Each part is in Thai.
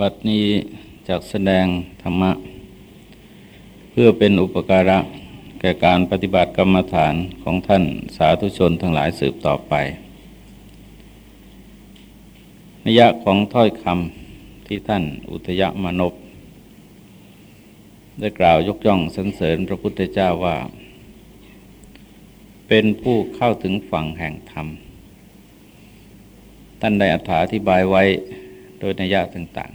บัดนี้จากแสดงธรรมะ เพื่อเป็นอุปการะ แก่การปฏิบัติกรรมฐานของท่านสาธุชนทั้งหลายสืบต่อไปนิยะของถ้อยคำที่ท่านอุทยมานพได้กล่าวยกย่องสรรเสริญพระพุทธเจ้าว่า เป็นผู้เข้าถึงฝั่งแห่งธรรม ท่านได้อธิบายไว้โดยนัยยะต่าง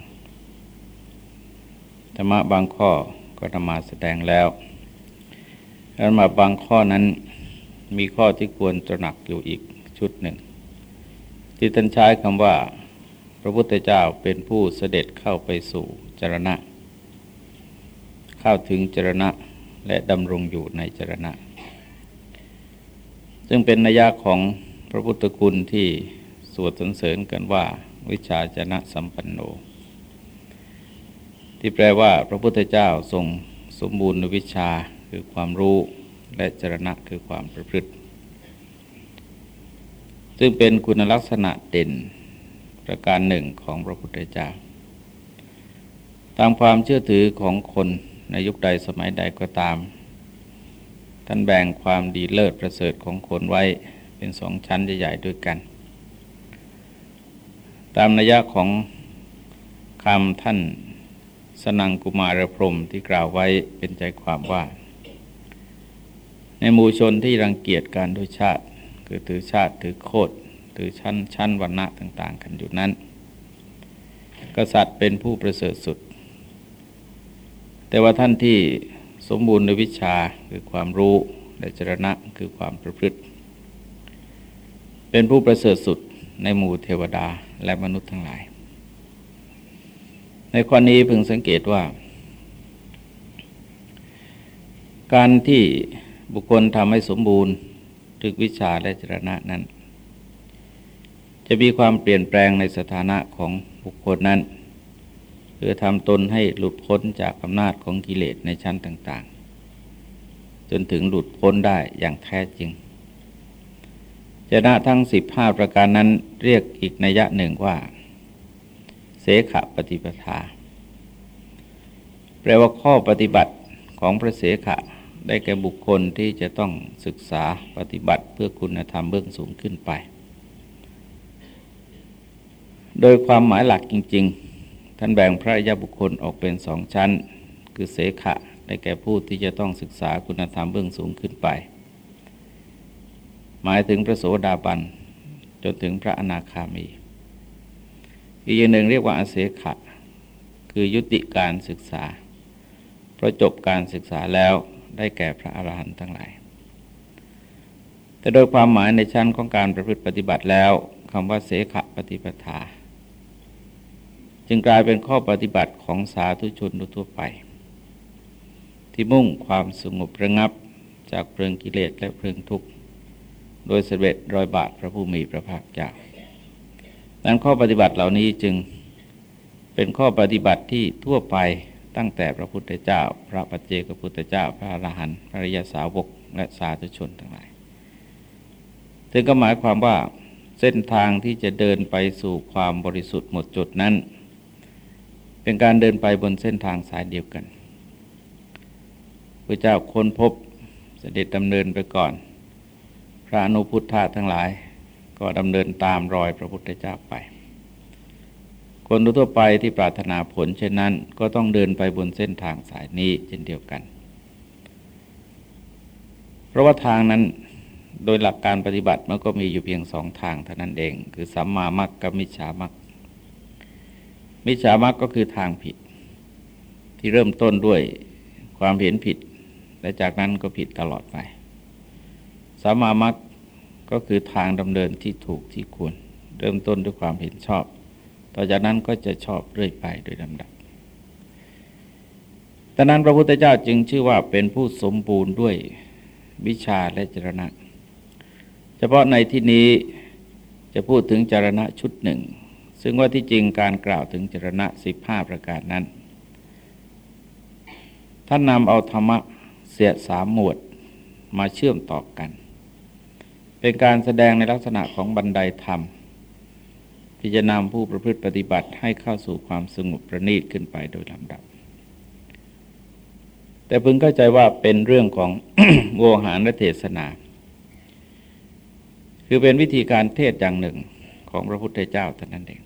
ธรรมะบางข้อก็นำมาแสดงแล้วแล้วมาบางข้อนั้นมีข้อที่ควรตระหนักอยู่อีกชุดหนึ่ง ที่ท่านใช้คำว่า พระพุทธเจ้าเป็นผู้เสด็จเข้าไปสู่จรณะ เข้าถึงจรณะและดำรงอยู่ในจรณะ ซึ่งเป็นนัยยะของพระพุทธคุณที่สวดสรรเสริญกันว่า วิชาจนะสัมปันโน ที่แปลว่าพระพุทธเจ้าทรงสมบูรณ์วิชาคือความรู้และจรณะคือความประพฤติ ซึ่งเป็นคุณลักษณะเด่นประการหนึ่งของพระพุทธเจ้า ตามความเชื่อถือของคนในยุคใดสมัยใดก็ตาม ท่านแบ่งความดีเลิศประเสริฐของคนไว้เป็นสองชั้นใหญ่ๆด้วยกัน ตามนัยยะของคำท่าน สนังกุมารพรมที่กล่าวไว้เป็นใจความว่า ในหมู่ชนที่รังเกียจการด้วยชาติ คือถือชาติถือโคตรถือชั้นชั้นวรรณะต่าง ๆ กันอยู่นั้น กษัตริย์เป็นผู้ประเสริฐสุด แต่ว่าท่านที่สมบูรณ์ในวิชาคือความรู้และจรณะคือความประพฤติ เป็นผู้ประเสริฐสุดในหมู่เทวดาและมนุษย์ทั้งหลาย ในข้อนี้พึงสังเกตว่า การที่บุคคลทำให้สมบูรณ์ถึกวิชาและจรณะนั้น จะมีความเปลี่ยนแปลงในสถานะของบุคคลนั้น คือทำตนให้หลุดพ้นจากอำนาจของกิเลสในชั้นต่าง ๆ จนถึงหลุดพ้นได้อย่างแท้จริงจนะทั้งสิบห้าประการนั้นเรียกอีกนัยยะหนึ่งว่า เสขปฏิปทา แปลว่าข้อปฏิบัติของพระเสขะได้แก่บุคคลที่จะต้องศึกษาปฏิบัติเพื่อคุณธรรมเบื้องสูงขึ้นไป โดยความหมายหลักจริง ๆ ท่านแบ่งพระยาบุคคลออกเป็นสองชั้น คือเสขะได้แก่ผู้ที่จะต้องศึกษาคุณธรรมเบื้องสูงขึ้นไป หมายถึงพระโสดาบันจนถึงพระอนาคามี อีกอย่างหนึ่งเรียกว่าอาเสขะ คือยุติการศึกษา เพราะจบการศึกษาแล้วได้แก่พระอรหันต์ทั้งหลาย แต่โดยความหมายในชั้นของการประพฤติปฏิบัติแล้วคำว่าเสขะปฏิปทา จึงกลายเป็นข้อปฏิบัติของสาธุชนทั่วไป ที่มุ่งความสงบระงับจากเพลิงกิเลสและเพลิงทุกข์ โดยเสด็จรอยบาทพระผู้มีพระภาคเจ้า ดังข้อปฏิบัติเหล่านี้จึงเป็นข้อปฏิบัติที่ทั่วไปตั้งแต่พระพุทธเจ้า พระปัจเจกพุทธเจ้า พระอรหันต์พระริยสาวกและสาธุชนทั้งหลายถึงก็หมายความว่าเส้นทางที่จะเดินไปสู่ความบริสุทธิ์หมดจดนั้น เป็นการเดินไปบนเส้นทางสายเดียวกันพระเจ้าค้นพบเสด็จดำเนินไปก่อน พระอนุพุทธะทั้งหลาย ก็ดำเนินตามรอยพระพุทธเจ้าไป คนทั่วไปที่ปรารถนาผลเช่นนั้น ก็ต้องเดินไปบนเส้นทางสายนี้เช่นเดียวกัน เพราะว่าทางนั้นโดยหลักการปฏิบัติมันก็มีอยู่เพียงสองทางเท่านั้นเอง คือสัมมามัคกับมิจฉามัคมิจฉามัคก็คือทางผิด ที่เริ่มต้นด้วยความเห็นผิด และจากนั้นก็ผิดตลอดไปสามมามัค ก็คือทางดำเนินที่ถูกที่ควร เริ่มต้นด้วยความเห็นชอบ ต่อจากนั้นก็จะชอบเรื่อยไปโดยลำดับดังนั้นพระพุทธเจ้าจึงชื่อว่าเป็นผู้สมบูรณ์ด้วยวิชาและจรณะ เฉพาะในที่นี้จะพูดถึงจรณะชุดหนึ่ง ซึ่งว่าที่จริงการกล่าวถึงจรณะสิบห้าประการนั้น ท่านนำเอาธรรมะเสียสามหมวดมาเชื่อมต่อกัน เป็นการแสดงในลักษณะของบันไดธรรม ที่จะนำผู้ประพฤติปฏิบัติให้เข้าสู่ความสงบประณีตขึ้นไปโดยลำดับ แต่พึงเข้าใจว่าเป็นเรื่องของโวหารและเทศนา คือเป็นวิธีการเทศอย่างหนึ่งของพระพุทธเจ้าเท่านั้นเอง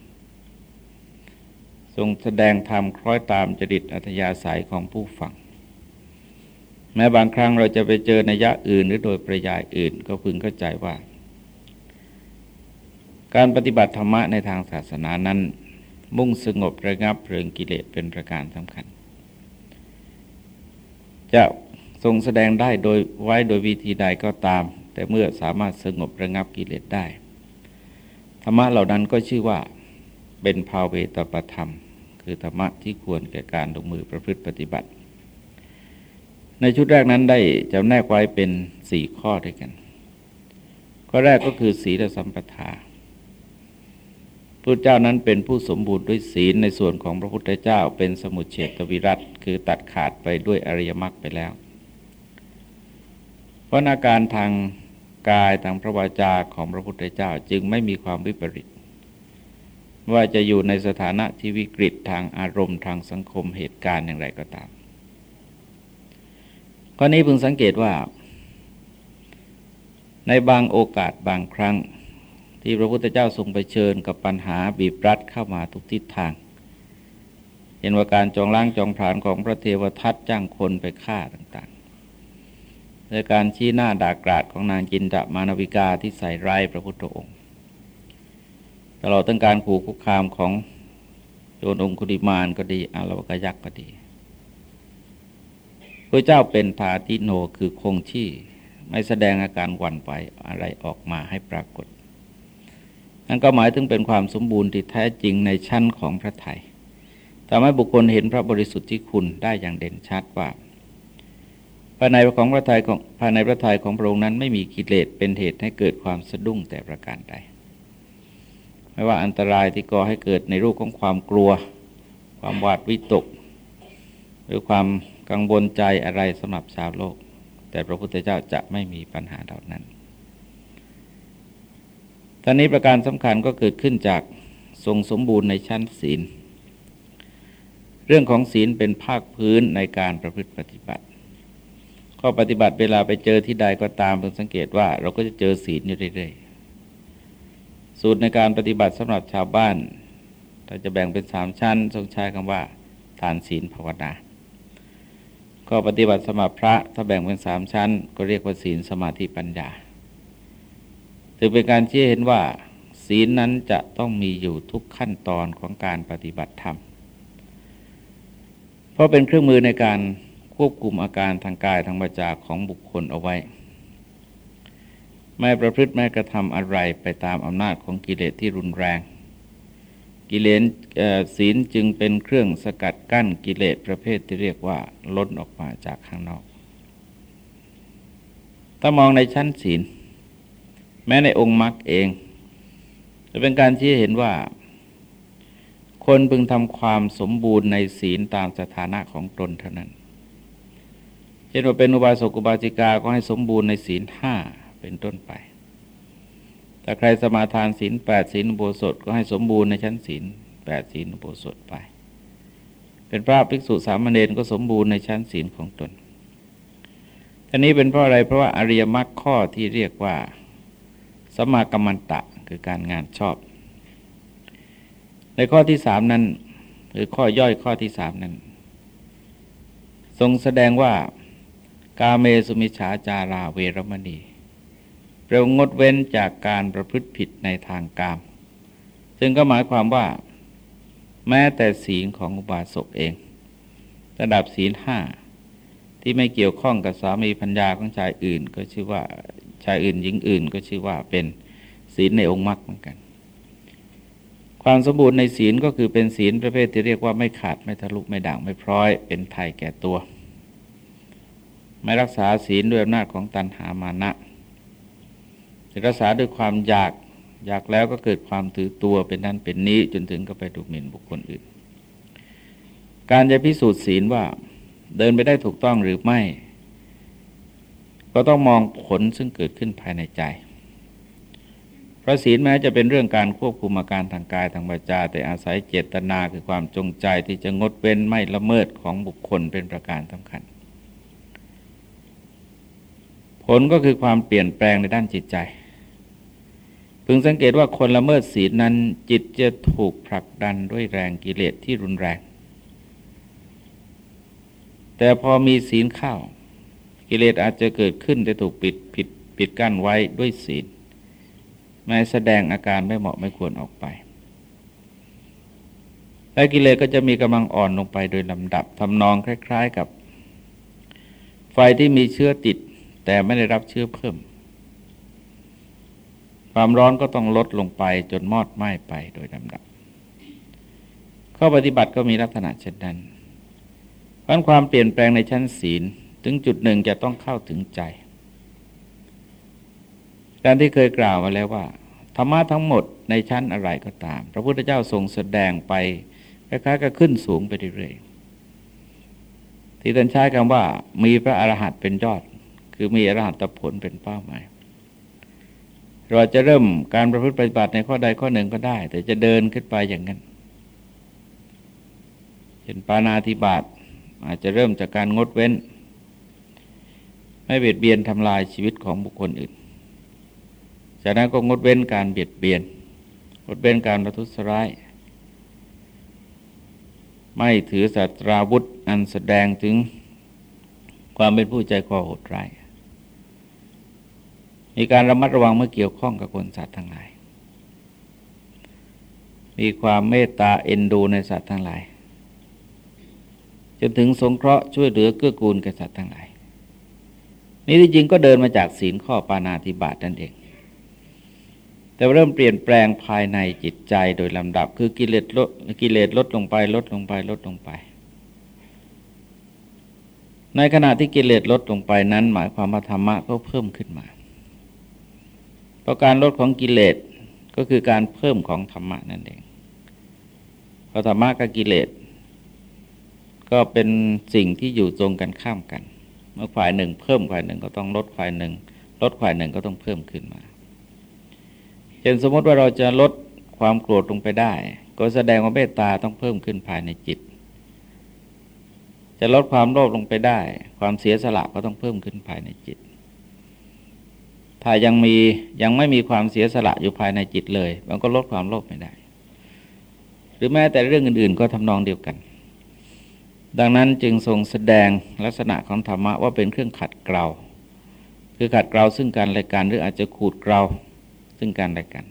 ทรงแสดงธรรมคล้อยตามจริตอัธยาศัยของผู้ฟัง แม้บางครั้งเราจะไปเจอในยะอื่น หรือโดยประยายอื่น ก็พึงเข้าใจว่า การปฏิบัติธรรมะในทางศาสนานั้น มุ่งสงบระงับเพลิงกิเลสเป็นประการสำคัญ จะทรงแสดงได้โดยไว้โดยวิธีใดก็ตาม แต่เมื่อสามารถสงบระงับกิเลสได้ ธรรมะเหล่านั้นก็ชื่อว่าเป็นภาเวตประธรรม คือธรรมะที่ควรแก่การลงมือประพฤติปฏิบัติ ในชุดแรกนั้นได้จำแนกไว้เป็นสี่ข้อด้วยกัน ข้อแรกก็คือศีลสัมปทาพระเจ้านั้นเป็นผู้สมบูรณ์ด้วยศีลในส่วนของพระพุทธเจ้าเป็นสมุทเฉตวิรัตคือตัดขาดไปด้วยอริยมรรคไปแล้ว เพราะอาการทางกายทางพระวาจาของพระพุทธเจ้าจึงไม่มีความวิปริตว่าจะอยู่ในสถานะที่วิกฤตทางอารมณ์ทางสังคมเหตุการณ์อย่างไรก็ตาม ข้อนี้พึงสังเกตว่า ในบางโอกาสบางครั้ง ที่พระพุทธเจ้าทรงไปเชิญกับปัญหาบีบรัดเข้ามาทุกทิศทางเห็นว่าการจองล้างจองผานของพระเทวทัตจ้างคนไปฆ่าต่างๆและการชี้หน้าด่ากราดของนางจินดามานวิกาที่ใส่ร้ายพระพุทธองค์ ตลอดตั้งการขู่คุกคามของโจรองคุดิมานก็ดีอารวกยักษ์ก็ดี พระเจ้าเป็นพาติโนคือคงที่ไม่แสดงอาการหวั่นไหวอะไรออกมาให้ปรากฏ นั่นก็หมายถึงเป็นความสมบูรณ์ที่แท้จริงในชั้นของพระไทยทำให้บุคคลเห็นพระบริสุทธิ์ที่คุณได้อย่างเด่นชัดว่าภายในของพระไทยของภายในพระไทยของพระองค์นั้นไม่มีกิเลสเป็นเหตุให้เกิดความสะดุ้งแต่ประการใด ไม่ว่าอันตรายที่ก่อให้เกิดในรูปของความกลัว ความหวาดวิตก หรือความ กังวลใจอะไรสำหรับชาวโลก แต่พระพุทธเจ้าจะไม่มีปัญหาเหล่านั้นตอนนี้ประการสำคัญก็เกิดขึ้นจากทรงสมบูรณ์ในชั้นศีล เรื่องของศีลเป็นภาคพื้นในการประพฤติปฏิบัติ ข้อปฏิบัติเวลาไปเจอที่ใดก็ตามเพิ่งสังเกตว่าเราก็จะเจอศีลอยู่เรื่อยๆ สูตรในการปฏิบัติสำหรับชาวบ้านเราจะแบ่งเป็นสามชั้น ทรงใช้คำว่า ทานศีลภาวนา ก็ปฏิบัติสมพระถ้าแบ่งเป็นสามชั้น ก็เรียกว่าศีลสมาธิปัญญาถือเป็นการชี้เห็นว่า ศีลนั้นจะต้องมีอยู่ทุกขั้นตอนของการปฏิบัติธรรม เพราะเป็นเครื่องมือในการควบคุมอาการทางกายทางวาจาของบุคคลเอาไว้ ไม่ประพฤติไม่กระทำอะไรไปตามอำนาจของกิเลสที่รุนแรง กิเลส ศีลจึงเป็นเครื่องสกัดกั้นกิเลสประเภทที่เรียกว่า ล้นออกมาจากข้างนอก ถ้ามองในชั้นศีล แม้ในองค์มรรคเอง จะเป็นการที่เห็นว่า คนพึงทำความสมบูรณ์ในศีลตามสถานะของตนเท่านั้น เช่นว่าเป็นอุบาสกอุบาสิกาก็ให้สมบูรณ์ในศีลห้าเป็นต้นไปถ้าใครสมาทานศีลแปดศีลโบสถก็ให้สมบูรณ์ในชั้นศีล แปดศีลอุโบสถไป เป็นพระภิกษุสามเณรก็สมบูรณ์ในชั้นศีลของตนท่านี้เป็นเพราะอะไรเพราะว่าอริยมรรคข้อที่เรียกว่า สมากรรมันตะคือการงานชอบ ในข้อที่สามนั้นหรือข้อย่อยข้อที่สามนั้น ทรงแสดงว่ากาเมสุมิชาจาราเวรมณีเร็วงดเว้นจากการประพฤติผิดในทางกาม ซึ่งก็หมายความว่า แม้แต่ศีลของอุบาสกเอง ระดับศีลห้าที่ไม่เกี่ยวข้องกับสามีพัญญาของชายอื่น ก็ชื่อว่าชายอื่นหญิงอื่น ก็ชื่อว่าเป็นศีลในองค์มรรคเหมือนกัน ความสมบูรณ์ในศีลก็คือเป็นศีลประเภทที่เรียกว่าไม่ขาดไม่ทะลุไม่ด่างไม่พร้อย เป็นไทยแก่ตัว ไม่รักษาศีลด้วยอำนาจของตันหามานะรักษาด้วยความอยาก อยากแล้วก็เกิดความถือตัวเป็นนั้นเป็นนี้จนถึงก็ไปดูหมิ่นบุคคลอื่น การจะพิสูจน์ศีลว่าเดินไปได้ถูกต้องหรือไม่ ก็ต้องมองผลซึ่งเกิดขึ้นภายในใจพพระศีลแม้จะเป็นเรื่องการควบคุมอาการทางกายทางวาจา แต่อาศัยเจตนาคือความจงใจที่จะงดเว้นไม่ละเมิดของบุคคลเป็นประการสำคัญ ผลก็คือความเปลี่ยนแปลงในด้านจิตใจ พึงสังเกตว่าคนละเมิดศีลนั้นจิตจะถูกผลักดันด้วยแรงกิเลสที่รุนแรง แต่พอมีศีลเข้ากิเลสอาจจะเกิดขึ้นแต่ถูกปิดผิดปิดกั้นไว้ด้วยศีลไม่แสดงอาการไม่เหมาะไม่ควรออกไป และกิเลสก็จะมีกำลังอ่อนลงไปโดยลำดับทำนองคล้าย ๆ กับ ไฟที่มีเชื้อติด แต่ไม่ได้รับเชื้อเพิ่ม ความร้อนก็ต้องลดลงไปจนมอดไหม้ไปโดยลำดับ ข้อปฏิบัติก็มีลักษณะเช่นนั้นเพราะความเปลี่ยนแปลงในชั้นศีลถึงจุดหนึ่งจะต้องเข้าถึงใจการที่เคยกล่าวมาแล้วว่า ธรรมะทั้งหมดในชั้นอะไรก็ตาม พระพุทธเจ้าทรงแสดงไปคล้ายๆกับขึ้นสูงไปเรื่อยๆที่ท่านใช้คำว่ามีพระอรหันต์เป็นยอด คือมีอรหัตผลเป็นเป้าหมาย เราจะเริ่มการประพฤติปฏิบัติในข้อใดข้อหนึ่งก็ได้ แต่จะเดินขึ้นไปอย่างนั้นเช่นปานาธิบาตอาจจะเริ่มจากการงดเว้น ไม่เบียดเบียนทำลายชีวิตของบุคคลอื่น จากนั้นก็งดเว้นการเบียดเบียนงดเว้นการประทุษร้าย ไม่ถือสัตราวุธอันแสดงถึงความเป็นผู้ใจคอโหดร้าย มีการระมัดระวังเมื่อเกี่ยวข้องกับคนสัตว์ทั้งหลาย มีความเมตตาเอ็นดูในสัตว์ทั้งหลาย จนถึงสงเคราะห์ช่วยเหลือเกื้อกูลแก่สัตว์ทั้งหลาย นี่ที่จริงก็เดินมาจากศีลข้อปานาธิบาตนั่นเอง แต่เริ่มเปลี่ยนแปลงภายในจิตใจโดยลำดับ คือกิเลสลดกิเลสลดลงไปลดลงไปลดลงไปในขณะที่กิเลสลดลงไปนั้น หมายความว่าธรรมะก็เพิ่มขึ้นมา เพราะการลดของกิเลสก็คือการเพิ่มของธรรมะนั่นเองเพราะธรรมะกับกิเลสก็เป็นสิ่งที่อยู่ตรงกันข้ามกัน เมื่อฝ่ายหนึ่งเพิ่มฝ่ายหนึ่งก็ต้องลดฝ่ายหนึ่ง ลดฝ่ายหนึ่งก็ต้องเพิ่มขึ้นมาเช่นสมมติว่าเราจะลดความโกรธลงไปได้ ก็แสดงว่าเมตตาต้องเพิ่มขึ้นภายในจิต จะลดความโลภลงไปได้ ความเสียสละก็ต้องเพิ่มขึ้นภายในจิต ถ้ายังมียังไม่มีความเสียสละอยู่ภายในจิตเลย มันก็ลดความโลภไม่ได้ หรือแม้แต่เรื่องอื่น ๆ ก็ทำนองเดียวกัน ดังนั้นจึงทรงแสดงลักษณะของธรรมะว่าเป็นเครื่องขัดเกลาคือขัดเกลาซึ่งการรายการหรืออาจจะขูดเกลาซึ่งกันและกัน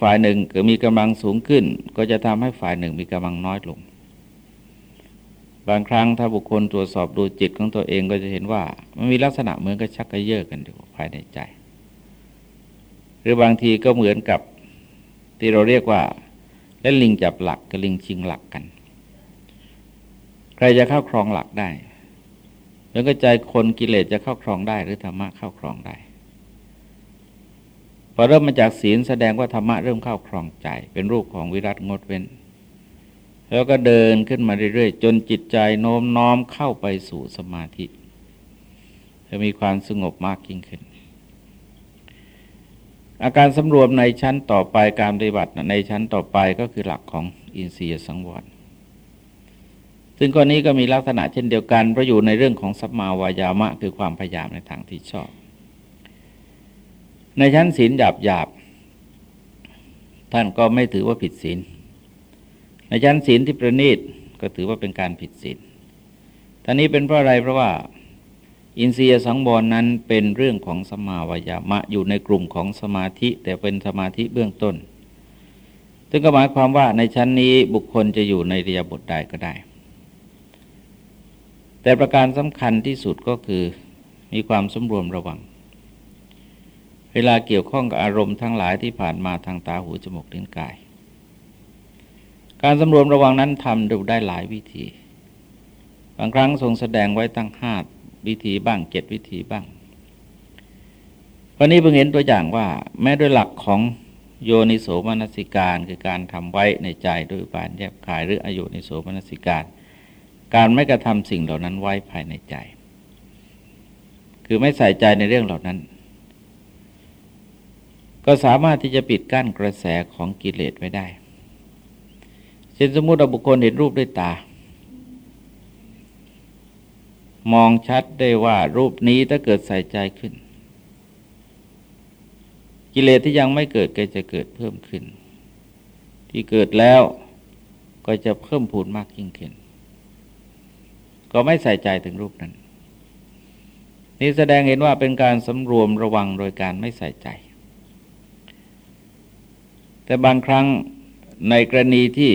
ฝ่ายหนึ่งเกิดมีกำลังสูงขึ้น ก็จะทำให้ฝ่ายหนึ่งมีกำลังน้อยลง บางครั้งถ้าบุคคลตรวจสอบดูจิตของตัวเองก็จะเห็นว่า มันมีลักษณะเหมือนกับชักกระเยาะกันอยู่ภายในใจ หรือบางทีก็เหมือนกับที่เราเรียกว่าเล่นลิงจับหลักกับลิงชิงหลักกัน ใครจะเข้าครองหลักได้ แล้วก็ใจคนกิเลสจะเข้าครองได้หรือธรรมะเข้าครองได้พอเริ่มมาจากศีลแสดงว่าธรรมะเริ่มเข้าครองใจ เป็นรูปของวิรัตงดเว้น แล้วก็เดินขึ้นมาเรื่อยๆ จนจิตใจโน้มน้อมเข้าไปสู่สมาธิจะมีความสงบมากยิ่งขึ้น อาการสำรวมในชั้นต่อไปการปฏิบัติในชั้นต่อไปก็คือหลักของอินทรียสังวรซึ่งข้อนี้ก็มีลักษณะเช่นเดียวกันเพราะอยู่ในเรื่องของสัมมาวายามะ คือความพยายามในทางที่ชอบ ในชั้นศีลหยาบหยาบท่านก็ไม่ถือว่าผิดศีล ในชั้นศีลที่ประณีตก็ถือว่าเป็นการผิดศีลท่านี้เป็นเพราะอะไรเพราะว่า อินทรียสังวรนั้นเป็นเรื่องของสมาวายามะอยู่ในกลุ่มของสมาธิแต่เป็นสมาธิเบื้องต้นซึ่งก็หมายความว่าในชั้นนี้บุคคลจะอยู่ในเรียบทใดก็ได้ แต่ประการสำคัญที่สุดก็คือมีความสมรวมระวัง เวลาเกี่ยวข้องกับอารมณ์ทั้งหลายที่ผ่านมาทางตาหูจมูกลิ้นกาย การสำรวมระวังนั้นทำดูได้หลายวิธี บางครั้งทรงแสดงไว้ตั้งห้าวิธีบ้างเจ็ดวิธีบ้างวันนี้เพิ่งเห็นตัวอย่างว่า แม้โดยหลักของโยนิโสมนสิการคือการทำไว้ในใจโดยบานแยบขายหรืออโยนิโสมนสิการ การไม่กระทำสิ่งเหล่านั้นไว้ภายในใจ คือไม่ใส่ใจในเรื่องเหล่านั้น ก็สามารถที่จะปิดกั้นกระแสของกิเลสไว้ได้ เช่นสมมติเราบุคคลเห็นรูปด้วยตา มองชัดได้ว่ารูปนี้ถ้าเกิดใส่ใจขึ้น กิเลสที่ยังไม่เกิดก็จะเกิดเพิ่มขึ้น ที่เกิดแล้วก็จะเพิ่มพูนมากยิ่งขึ้น ก็ไม่ใส่ใจถึงรูปนั้น นี่แสดงเห็นว่าเป็นการสำรวมระวังโดยการไม่ใส่ใจ แต่บางครั้งในกรณีที่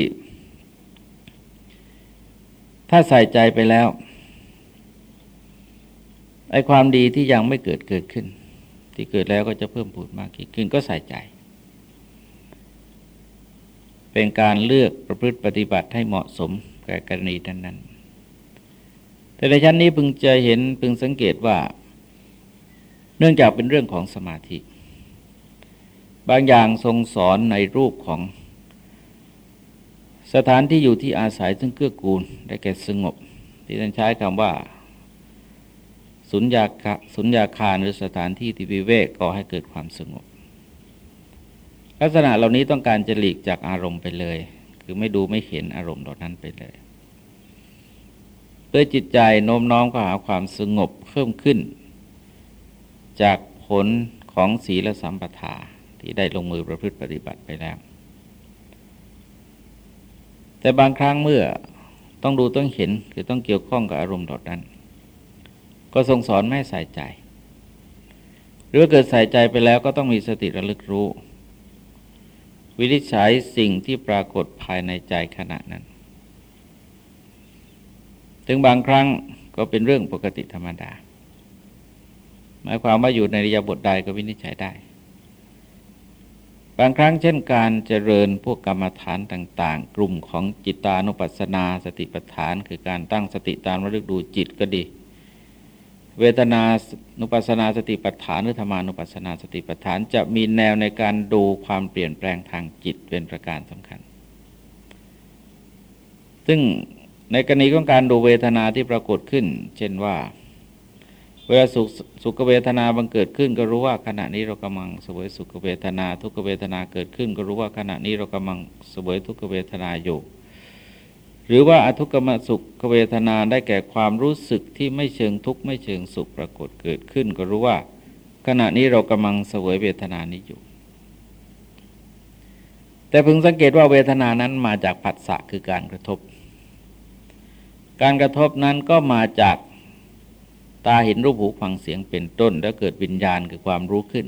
ถ้าใส่ใจไปแล้วไอ้ความดีที่ยังไม่เกิดเกิดขึ้น ที่เกิดแล้วก็จะเพิ่มพูดมากขึ้นก็ใส่ใจ เป็นการเลือกประพฤติปฏิบัติให้เหมาะสมแก่กรณีนั้นๆแต่ในชั้นนี้พึงจะเห็นพึงสังเกตว่า เนื่องจากเป็นเรื่องของสมาธิ บางอย่างทรงสอนในรูปของ สถานที่อยู่ที่อาศัยซึ่งเกื้อกูลได้แก่สงบ ที่ท่านใช้คำว่า สุญญาคาสุญญาคารหรือสถานที่ที่วิเวกก่อให้เกิดความสงบ ลักษณะเหล่านี้ต้องการจะหลีกจากอารมณ์ไปเลย คือไม่ดูไม่เห็นอารมณ์เหล่านั้นไปเลยเพื่อจิตใจโน้มน้อมก็หาความสงบเพิ่มขึ้น จากผลของศีลสัมปทาที่ได้ลงมือประพฤติปฏิบัติไปแล้ว แต่บางครั้งเมื่อต้องดูต้องเห็นคือต้องเกี่ยวข้องกับอารมณ์เหล่านั้น ก็ทรงสอนไม่ใส่ใจ หรือเกิดใส่ใจไปแล้วก็ต้องมีสติระลึกรู้ วินิจฉัยสิ่งที่ปรากฏภายในใจขณะนั้น ถึงบางครั้งก็เป็นเรื่องปกติธรรมดา หมายความว่าอยู่ในริยบทใดก็วินิจฉัยได้ บางครั้งเช่นการเจริญพวกกรรมฐานต่าง ๆ กลุ่มของจิตานุปัสสนาสติปัฏฐาน คือการตั้งสติตามระลึกดูจิตก็ดี เวทนานุปัสสนาสติปัฏฐานหรือธรรมานุปัสนาสติปัฏฐาน จะมีแนวในการดูความเปลี่ยนแปลงทางจิตเป็นประการสำคัญ ซึ่งในกรณีของการดูเวทนาที่ปรากฏขึ้น เช่นว่า เวลาสุขสุขเวทนาบังเกิดขึ้น ก็รู้ว่าขณะนี้เรากำลังสวยสุขเวทนา ทุกเวทนาเกิดขึ้น ก็รู้ว่าขณะนี้เรากำลังสวยทุกเวทนาอยู่ หรือว่าอทุกขมสุขเวทนาได้แก่ความรู้สึกที่ไม่เชิงทุกข์ไม่เชิงสุขปรากฏเกิดขึ้น ก็รู้ว่า ขณะนี้เรากำลังเสวยเวทนานี้อยู่ แต่พึงสังเกตว่าเวทนานั้นมาจากผัสสะคือการกระทบ การกระทบนั้นก็มาจาก ตาเห็นรูปหูฟังเสียงเป็นต้น แล้วเกิดวิญญาณคือความรู้ขึ้น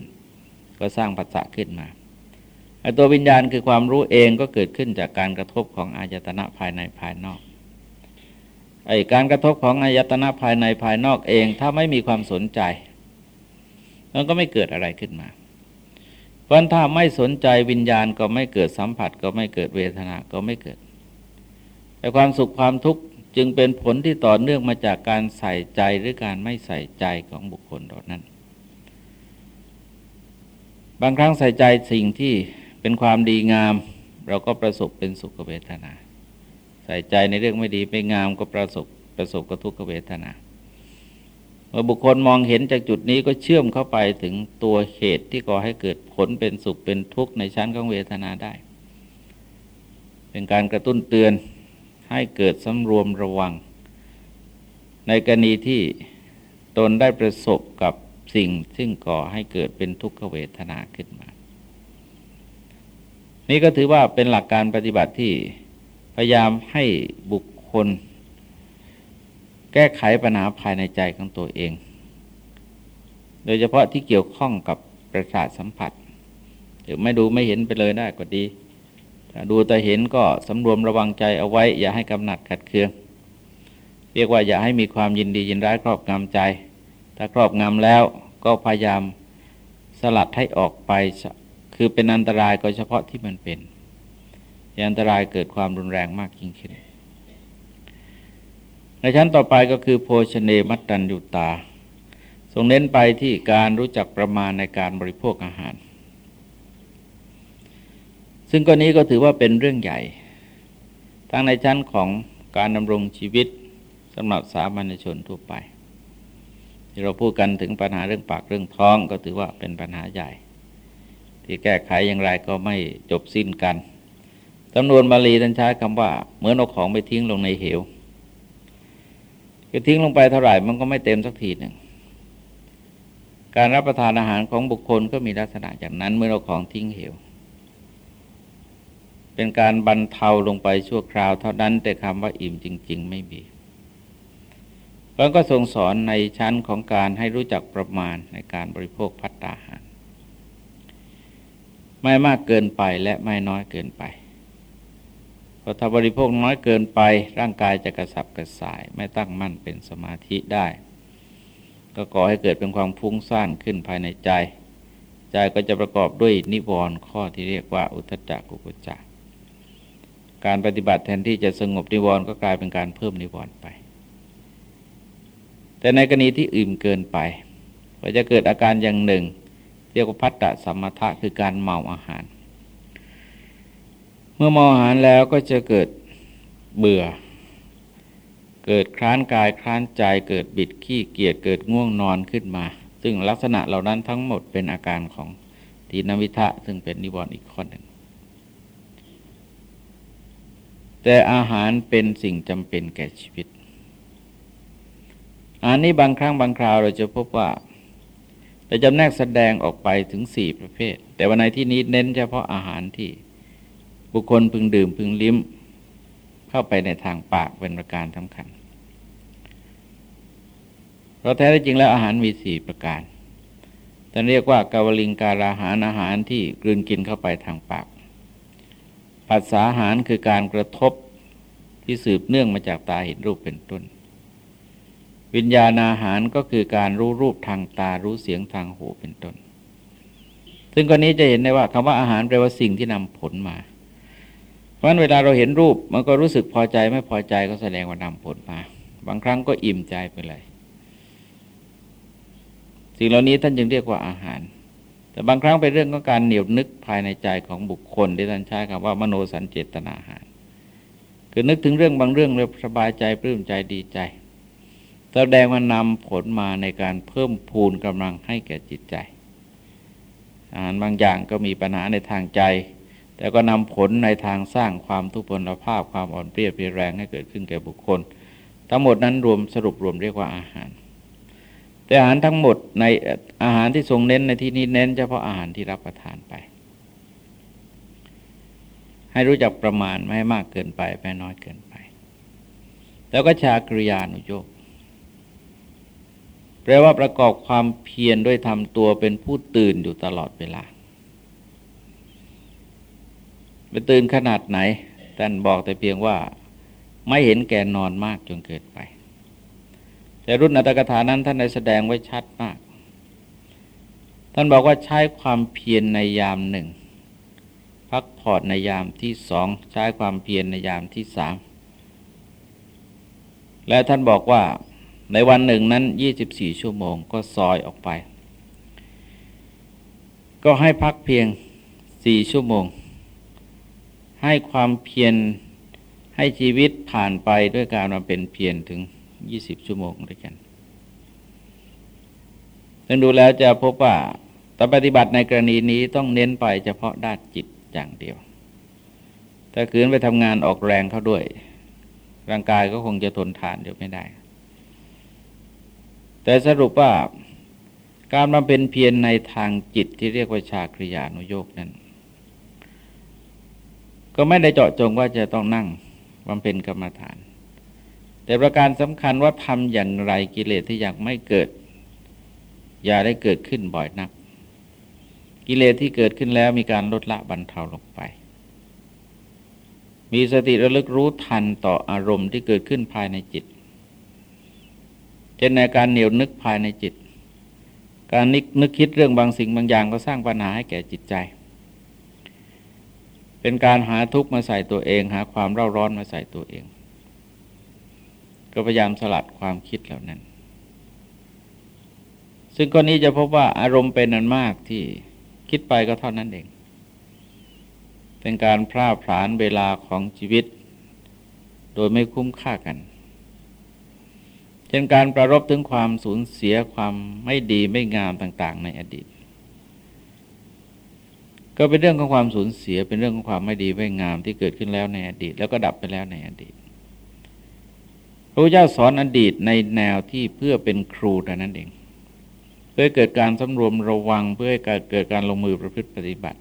ก็สร้างผัสสะขึ้นมาไอ้ตัววิญญาณคือความรู้เองก็เกิดขึ้นจากการกระทบของอายตนะภายในภายนอกไอ้การกระทบของอายตนะภายในภายนอกเอง ถ้าไม่มีความสนใจมันก็ไม่เกิดอะไรขึ้นมา เพราะถ้าไม่สนใจวิญญาณก็ไม่เกิดสัมผัส ก็ไม่เกิดเวทนาก็ไม่เกิด แต่ความสุขความทุกข์ จึงเป็นผลที่ต่อเนื่องมาจากการใส่ใจหรือการไม่ใส่ใจของบุคคลเหล่านั้น บางครั้งใส่ใจสิ่งที่เป็นความดีงาม เราก็ประสบเป็นสุขเวทนา ใส่ใจในเรื่องไม่ดีไม่งามก็ประสบประสบกับทุกขเวทนาเมื่อบุคคลมองเห็นจากจุดนี้ก็เชื่อมเข้าไปถึงตัวเหตุที่ก่อให้เกิดผลเป็นสุขเป็นทุกข์ในชั้นของเวทนาได้ เป็นการกระตุ้นเตือน ให้เกิดสำรวมระวัง ในกรณีที่ตนได้ประสบกับสิ่งซึ่งก่อให้เกิดเป็นทุกขเวทนาขึ้นมา นี่ก็ถือว่าเป็นหลักการปฏิบัติที่พยายามให้บุคคล แก้ไขปัญหาภายในใจของตัวเอง โดยเฉพาะที่เกี่ยวข้องกับประสาทสัมผัส หรือไม่ดูไม่เห็นไปเลยได้ก็ดี ดูแต่เห็นก็สำรวมระวังใจเอาไว้ อย่าให้กำหนัดขัดเคือง เรียกว่าอย่าให้มีความยินดียินร้ายครอบงำใจ ถ้าครอบงำแล้วก็พยายามสลัดให้ออกไป คือเป็นอันตรายก็เฉพาะที่มันเป็นอันตรายเกิดความรุนแรงมากยิ่งขึ้น ในชั้นต่อไปก็คือโภชเนมัตตัญยุตา ทรงเน้นไปที่การรู้จักประมาณในการบริโภคอาหาร ซึ่งกรณีก็ถือว่าเป็นเรื่องใหญ่ ทั้งในชั้นของการดำรงชีวิตสำหรับสามัญชนทั่วไป ที่เราพูดกันถึงปัญหาเรื่องปากเรื่องท้องก็ถือว่าเป็นปัญหาใหญ่ ที่แก้ไขอย่างไรก็ไม่จบสิ้นกันจำนวนบาลีท่านใช้คำว่าเหมือนเอาของไปทิ้งลงในเหวคือทิ้งลงไปเท่าไหร่มันก็ไม่เต็มสักทีหนึ่ง การรับประทานอาหารของบุคคลก็มีลักษณะอย่างนั้นเมื่อเราของทิ้งเหว เป็นการบรรเทาลงไปชั่วคราวเท่านั้นแต่คำว่าอิ่มจริง ๆ ไม่มีพระก็ทรงสอนในชั้นของการให้รู้จักประมาณในการบริโภคพัตตาหาร ไม่มากเกินไปและไม่น้อยเกินไปเพราะถ้าบริโภคน้อยเกินไป ร่างกายจะกระสับกระส่าย ไม่ตั้งมั่นเป็นสมาธิได้ ก็ก่อให้เกิดเป็นความฟุ้งซ่านขึ้นภายในใจ ใจก็จะประกอบด้วยนิวรณ์ข้อที่เรียกว่าอุทจักกุกุจัก การปฏิบัติแทนที่จะสงบนิวรณ์ก็กลายเป็นการเพิ่มนิวรณ์ไป แต่ในกรณีที่อื่นเกินไปก็จะเกิดอาการอย่างหนึ่ง เรียกว่าพัตตะสัมมทะคือการเมาอาหาร เมื่อเมองอาหารแล้วก็จะเกิดเบื่อ เกิดคลานกายคลานใจ เกิดบิดขี้เกียจเกิดง่วงนอนขึ้นมา ซึ่งลักษณะเหล่านั้นทั้งหมดเป็นอาการของทีนวิทะซึ่งเป็นนิวรณ์อีกข้อหนึ่ง แต่อาหารเป็นสิ่งจำเป็นแก่ชีวิต อันนี้บางครั้งบางคราวเราจะพบว่าเราจำแนกแสดงออกไปถึงสี่ประเภท แต่วันในที่นี้เน้นเฉพาะอาหารที่บุคคลพึงดื่มพึงลิ้ม เข้าไปในทางปากเป็นประการสำคัญ เพราะแท้จริงแล้วอาหารมีสี่ประการท่เรียกว่ากาวลิงการอาหารอาหารที่กลืนกินเข้าไปทางปาก ปัสสาหารคือการกระทบที่สืบเนื่องมาจากตาเห็นรูปเป็นต้น วิญญาณอาหารก็คือการรู้รูปทางตารู้เสียงทางหูเป็นต้น ซึ่งกรณีจะเห็นได้ว่าคำว่าอาหารแปลว่าสิ่งที่นำผลมา เพราะนั้นเวลาเราเห็นรูปมันก็รู้สึกพอใจไม่พอใจก็แสดงว่านำผลมา บางครั้งก็อิ่มใจไปเลย สิ่งเหล่านี้ท่านจึงเรียกว่าอาหาร แต่บางครั้งเป็นเรื่องของการเหนียวนึกภายในใจของบุคคลที่ท่านใช้คำว่ามโนสัญเจตนาอาหาร คือนึกถึงเรื่องบางเรื่องแล้วสบายใจปลื้มใจดีใจแสดงว่านำผลมาในการเพิ่มพูนกำลังให้แก่จิตใจ อาหารบางอย่างก็มีปัญหาในทางใจ แต่ก็นำผลในทางสร้างความทุพพลภาพความอ่อนเปรี้ยเปรียแรงให้เกิดขึ้นแก่บุคคล ทั้งหมดนั้นรวมสรุปรวมเรียกว่าอาหาร แต่อาหารทั้งหมดในอาหารที่ทรงเน้นในที่นี้เน้นเฉพาะอาหารที่รับประทานไป ให้รู้จักประมาณไม่ให้มากเกินไปไม่น้อยเกินไป แล้วก็ชากริยานุโยกแปลว่าประกอบความเพียรด้วยทำตัวเป็นผู้ตื่นอยู่ตลอดเวลาไปตื่นขนาดไหนท่านบอกแต่เพียงว่าไม่เห็นแก่นอนมากจนเกิดไป แต่รุ่นอัตถกถานั้นท่านได้แสดงไว้ชัดมาก ท่านบอกว่าใช้ความเพียรในยามหนึ่ง พักผ่อนในยามที่สอง ใช้ความเพียรในยามที่สาม และท่านบอกว่าในวันหนึ่งนั้นยี่สิบี่ชั่วโมงก็ซอยออกไป ก็ให้พักเพียงสี่ชั่วโมง ให้ความเพียรให้ชีวิตผ่านไปด้วยการมาเป็นเพียรถึง 20ชั่วโมงด้วยกันซึ่งดูแล้วจะพบว่าตอนปฏิบัติในกรณีนี้ต้องเน้นไปเฉพาะด้านจิตอย่างเดียว ถ้าคืนไปทำงานออกแรงเข้าด้วย ร่างกายก็คงจะทนทานเดี๋ยวไม่ได้ แต่สรุปว่าการมาเป็นเพียรในทางจิตที่เรียกว่าชาคริยานุโยกนั้น ก็ไม่ได้เจาะจงว่าจะต้องนั่งบำเพ็ญกรรมฐาน แต่ประการสำคัญว่าทำอย่างไรกิเลสที่ยังไม่เกิด อย่าได้เกิดขึ้นบ่อยนัก กิเลสที่เกิดขึ้นแล้วมีการลดละบรรเทาลงไป มีสติระลึกรู้ทันต่ออารมณ์ที่เกิดขึ้นภายในจิตเช่นในการเหนียวนึกภายในจิต การนึกนึกคิดเรื่องบางสิ่งบางอย่างก็สร้างปัญหาให้แก่จิตใจ เป็นการหาทุกข์มาใส่ตัวเอง หาความเร่าร้อนมาใส่ตัวเอง ก็พยายามสลัดความคิดเหล่านั้น ซึ่งกรณีจะพบว่าอารมณ์เป็นนันมากที่คิดไปก็เท่านั้นเอง เป็นการพลาดพลานเวลาของชีวิต โดยไม่คุ้มค่ากัน เช่นการประรบถึงความสูญเสียความไม่ดีไม่งามต่าง ๆ ในอดีต ก็เป็นเรื่องของความสูญเสียเป็นเรื่องของความไม่ดีไม่งามที่เกิดขึ้นแล้วในอดีต แล้วก็ดับไปแล้วในอดีต พระพุทธเจ้าสอนอดีตในแนวที่เพื่อเป็นครูแต่นั้นเอง เพื่อเกิดการสำรวมระวังเพื่อให้เกิดการลงมือประพฤติปฏิบัติ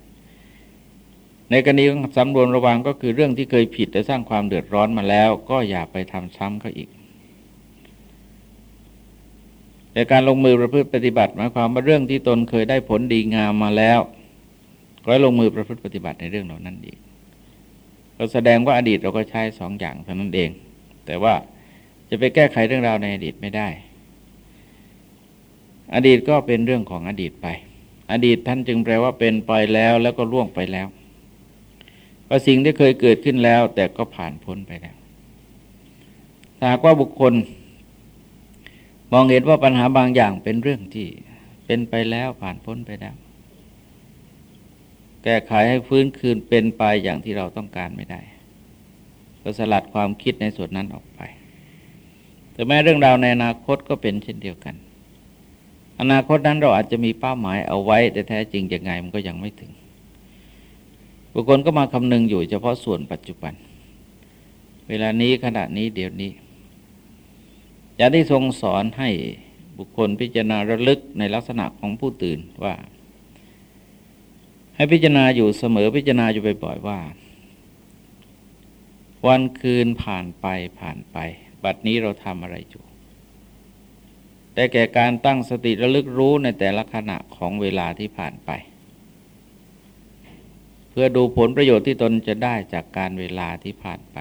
ในกรณีของสำรวมระวังก็คือเรื่องที่เคยผิดและสร้างความเดือดร้อนมาแล้ว ก็อย่าไปทำซ้ำเขาอีกแต่การลงมือประพฤติปฏิบัติหมายความว่าเรื่องที่ตนเคยได้ผลดีงามมาแล้วก็ลงมือประพฤติปฏิบัติในเรื่องเหล่านั้นอีกเราแสดงว่าอดีตเราก็ใช้สองอย่างเท่านั้นเอง แต่ว่า จะไปแก้ไขเรื่องราวในอดีตไม่ได้ อดีตก็เป็นเรื่องของอดีตไป อดีตท่านจึงแปลว่าเป็นไปแล้วแล้วก็ล่วงไปแล้วว่าสิ่งที่เคยเกิดขึ้นแล้ว แต่ก็ผ่านพ้นไปแล้วหากว่าบุคคล มองเห็นว่าปัญหาบางอย่างเป็นเรื่องที่เป็นไปแล้วผ่านพ้นไปแล้ว แก้ไขให้ฟื้นคืนเป็นไปอย่างที่เราต้องการไม่ได้ ก็สลัดความคิดในส่วนนั้นออกไป แต่แม้เรื่องราวในอนาคตก็เป็นเช่นเดียวกัน อนาคตนั้นเราอาจจะมีเป้าหมายเอาไว้ แต่แท้จริงยังไงมันก็ยังไม่ถึง บุคคลก็มาคำนึงอยู่เฉพาะส่วนปัจจุบัน เวลานี้ขณะนี้เดี๋ยวนี้อย่างที่ทรงสอนให้บุคคลพิจารณาระลึกในลักษณะของผู้ตื่นว่า ให้พิจารณาอยู่เสมอพิจารณาอยู่บ่อยๆว่า วันคืนผ่านไปผ่านไป บัดนี้เราทำอะไรอยู่แต่แก่การตั้งสติระลึกรู้ในแต่ละขณะของเวลาที่ผ่านไป เพื่อดูผลประโยชน์ที่ตนจะได้จากการเวลาที่ผ่านไป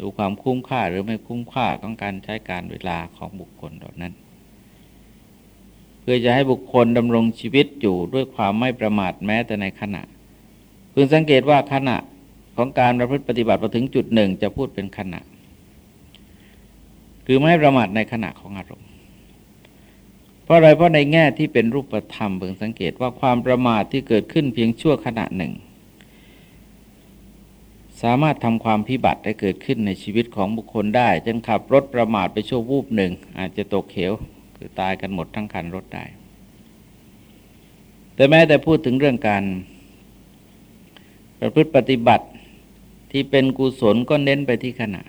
ดูความคุ้มค่าหรือไม่คุ้มค่าของการใช้การเวลาของบุคคลเหล่านั้น เพื่อจะให้บุคคลดำรงชีวิตอยู่ด้วยความไม่ประมาทแม้แต่ในขณะพึงสังเกตว่าขณะของการประพฤติปฏิบัติพอถึงจุดหนึ่งจะพูดเป็นขณะ คือไม่ประมาทในขณะของอารมณ์ เพราะอะไรเพราะในแง่ที่เป็นรูปธรรมเพิ่งสังเกตว่าความประมาทที่เกิดขึ้นเพียงชั่วขณะหนึ่ง สามารถทำความพิบัติได้เกิดขึ้นในชีวิตของบุคคลได้จนขับรถประมาทไปชั่ววูบหนึ่ง อาจจะตกเขวคือตายกันหมดทั้งคันรถได้ แต่แม้แต่พูดถึงเรื่องการประพฤติปฏิบัติที่เป็นกุศลก็เน้นไปที่ขณะ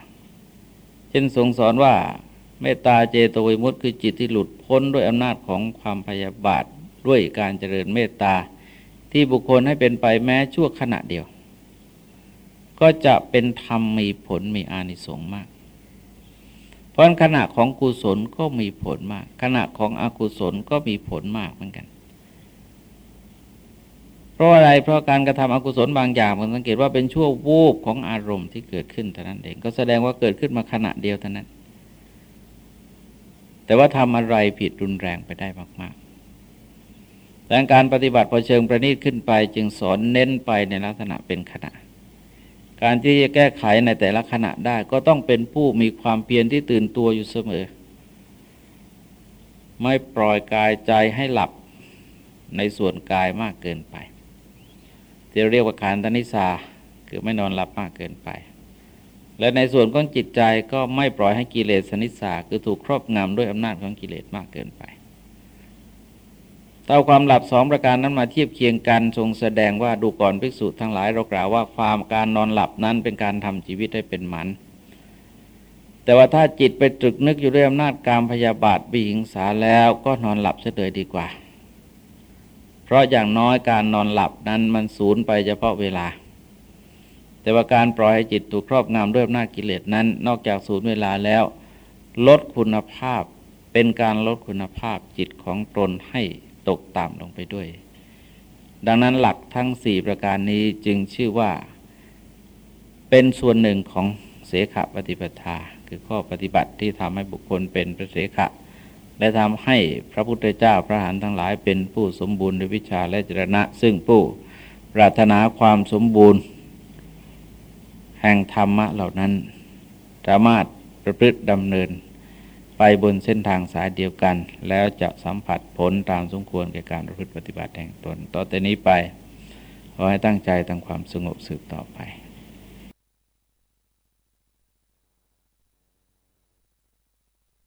ช่นทรงสอนว่าเมตตาเจโตวิมุตติคือจิตที่หลุดพ้นด้วยอำนาจของความพยาบาทด้วยการเจริญเมตตา ที่บุคคลให้เป็นไปแม้ชั่วขณะเดียว ก็จะเป็นธรรมมีผลมีอานิสงส์มาก เพราะขณะของกุศลก็มีผลมาก ขณะของอกุศลก็มีผลมากเหมือนกัน เพราะอะไรเพราะการกระทำอกุศลบางอย่างผมสังเกตว่าเป็นชั่ววูบของอารมณ์ที่เกิดขึ้นเท่านั้นเองก็แสดงว่าเกิดขึ้นมาขณะเดียวเท่านั้น แต่ว่าทำอะไรผิดรุนแรงไปได้มากๆแต่การปฏิบัติพอเชิงประณีตขึ้นไป จึงสอนเน้นไปในลักษณะเป็นขณะ การที่จะแก้ไขในแต่ละขณะได้ก็ต้องเป็นผู้มีความเพียรที่ตื่นตัวอยู่เสมอ ไม่ปล่อยกายใจให้หลับในส่วนกายมากเกินไป ที่เรียกว่าการตนิสาคือไม่นอนหลับมากเกินไป และในส่วนของจิตใจก็ไม่ปล่อยให้กิเลสสนิสาคือถูกครอบงำด้วยอำนาจของกิเลสมากเกินไปเอาความหลับสองประการนั้นมาเทียบเคียงกันทรงแสดงว่าดูก่อนภิกษุทั้งหลายเรากล่าวว่าความการนอนหลับนั้นเป็นการทำชีวิตให้เป็นหมัน แต่ว่าถ้าจิตไปตรึกนึกอยู่ด้วยอำนาจการพยาบาทบิหิงสาแล้วก็นอนหลับเฉยดีกว่า ราะอย่างน้อยการนอนหลับนั้นมันสูญไปเฉพาะเวลา แต่ว่าการปล่อยให้จิตถูกครอบงำด้วยอำนาจกิเลสนั้น นอกจากสูญเวลาแล้ว ลดคุณภาพเป็นการลดคุณภาพจิตของตนให้ตกต่ำลงไปด้วย ดังนั้นหลักทั้งสี่ประการนี้จึงชื่อว่า เป็นส่วนหนึ่งของเสขปฏิปทา คือข้อปฏิบัติที่ทำให้บุคคลเป็นพระเสขะ และทำให้พระพุทธเจ้าพระหันทั้งหลายเป็นผู้สมบูรณ์ในวิชาและจรณะ ซึ่งผู้ปรารถนาความสมบูรณ์ แห่งธรรมะเหล่านั้น สามารถประพฤติดำเนินไปบนเส้นทางสายเดียวกัน แล้วจะสัมผัสผลตามสมควรแก่การประพฤติปฏิบัติแห่งตน ต่อแต่นี้ไปขอให้ตั้งใจทำความสงบสืบต่อไป